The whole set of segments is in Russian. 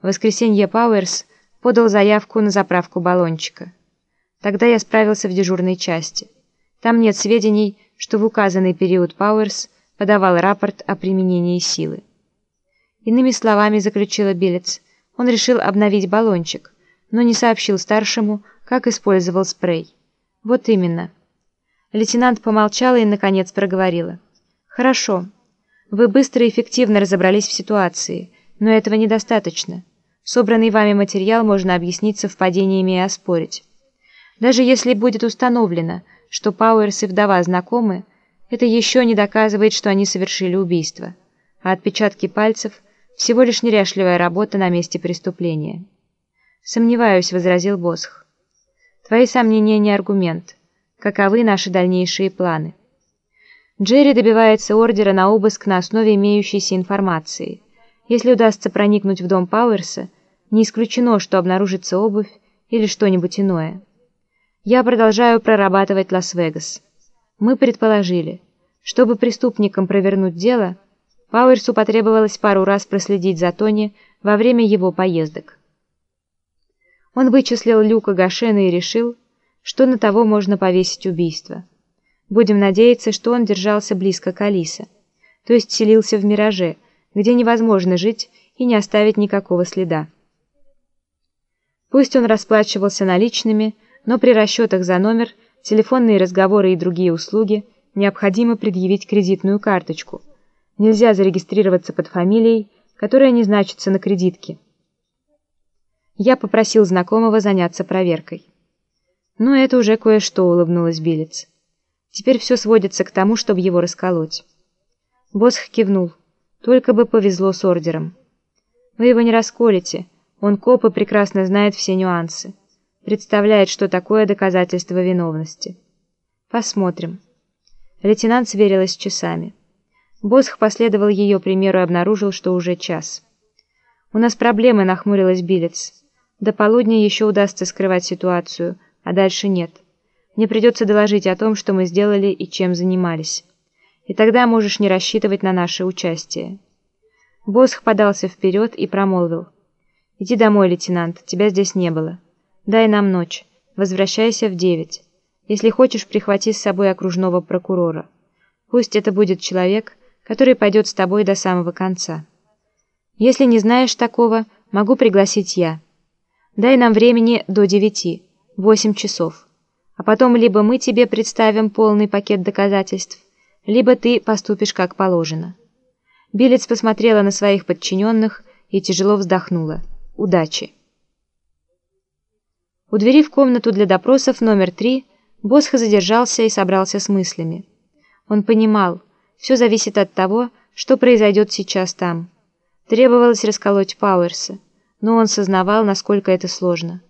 Воскресенье Пауэрс подал заявку на заправку баллончика. Тогда я справился в дежурной части. Там нет сведений, что в указанный период Пауэрс подавал рапорт о применении силы. Иными словами, заключила Билец, он решил обновить баллончик, но не сообщил старшему, как использовал спрей. Вот именно. Лейтенант помолчала и, наконец, проговорила. «Хорошо. Вы быстро и эффективно разобрались в ситуации, но этого недостаточно. Собранный вами материал можно объяснить совпадениями и оспорить. Даже если будет установлено, что Пауэрс и вдова знакомы, это еще не доказывает, что они совершили убийство, а отпечатки пальцев – всего лишь неряшливая работа на месте преступления. «Сомневаюсь», – возразил Босх. «Твои сомнения не аргумент. Каковы наши дальнейшие планы?» Джерри добивается ордера на обыск на основе имеющейся информации. Если удастся проникнуть в дом Пауэрса, не исключено, что обнаружится обувь или что-нибудь иное. Я продолжаю прорабатывать Лас-Вегас. Мы предположили, чтобы преступникам провернуть дело, Пауэрсу потребовалось пару раз проследить за Тони во время его поездок. Он вычислил Люка Гашена и решил, что на того можно повесить убийство. Будем надеяться, что он держался близко к Алисе, то есть селился в «Мираже», где невозможно жить и не оставить никакого следа. Пусть он расплачивался наличными, но при расчетах за номер, телефонные разговоры и другие услуги необходимо предъявить кредитную карточку. Нельзя зарегистрироваться под фамилией, которая не значится на кредитке. Я попросил знакомого заняться проверкой. Но это уже кое-что, улыбнулась Билец. Теперь все сводится к тому, чтобы его расколоть. Босх кивнул. Только бы повезло с ордером. Вы его не расколете. Он коп и прекрасно знает все нюансы представляет, что такое доказательство виновности. Посмотрим. Лейтенант сверилась с часами. Босх последовал ее примеру и обнаружил, что уже час. «У нас проблемы», — нахмурилась Билец. «До полудня еще удастся скрывать ситуацию, а дальше нет. Мне придется доложить о том, что мы сделали и чем занимались. И тогда можешь не рассчитывать на наше участие». Босх подался вперед и промолвил. «Иди домой, лейтенант, тебя здесь не было». Дай нам ночь. Возвращайся в девять. Если хочешь, прихвати с собой окружного прокурора. Пусть это будет человек, который пойдет с тобой до самого конца. Если не знаешь такого, могу пригласить я. Дай нам времени до девяти, восемь часов. А потом либо мы тебе представим полный пакет доказательств, либо ты поступишь как положено. Билец посмотрела на своих подчиненных и тяжело вздохнула. Удачи! У двери в комнату для допросов номер три Босха задержался и собрался с мыслями. Он понимал, все зависит от того, что произойдет сейчас там. Требовалось расколоть Пауэрса, но он сознавал, насколько это сложно.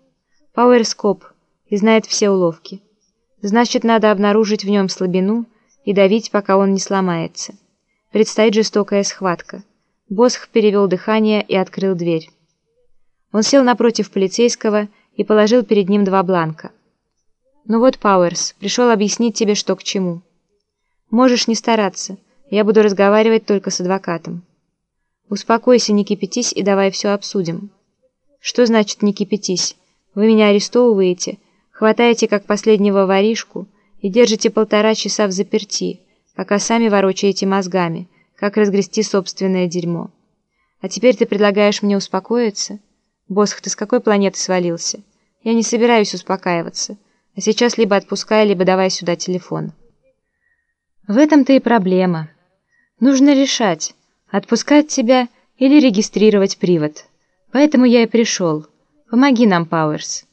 Пауэрс коп и знает все уловки. Значит, надо обнаружить в нем слабину и давить, пока он не сломается. Предстоит жестокая схватка. Босх перевел дыхание и открыл дверь. Он сел напротив полицейского и положил перед ним два бланка. «Ну вот, Пауэрс, пришел объяснить тебе, что к чему. Можешь не стараться, я буду разговаривать только с адвокатом. Успокойся, не кипятись и давай все обсудим». «Что значит не кипятись? Вы меня арестовываете, хватаете как последнего воришку и держите полтора часа в заперти, пока сами ворочаете мозгами, как разгрести собственное дерьмо. А теперь ты предлагаешь мне успокоиться?» «Босх, ты с какой планеты свалился? Я не собираюсь успокаиваться. А сейчас либо отпускай, либо давай сюда телефон». В этом-то и проблема. Нужно решать, отпускать тебя или регистрировать привод. Поэтому я и пришел. Помоги нам, Пауэрс.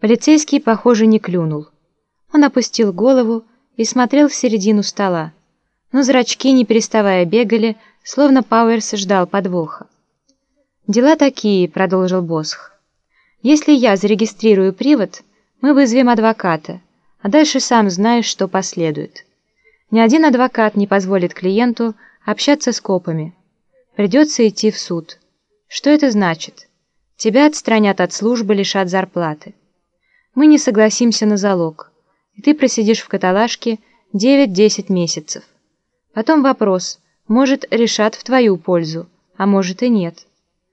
Полицейский, похоже, не клюнул. Он опустил голову и смотрел в середину стола. Но зрачки, не переставая, бегали, словно Пауэрс ждал подвоха. «Дела такие», — продолжил Босх. «Если я зарегистрирую привод, мы вызовем адвоката, а дальше сам знаешь, что последует. Ни один адвокат не позволит клиенту общаться с копами. Придется идти в суд. Что это значит? Тебя отстранят от службы, лишат зарплаты. Мы не согласимся на залог, и ты просидишь в каталажке 9-10 месяцев. Потом вопрос, может, решат в твою пользу, а может и нет».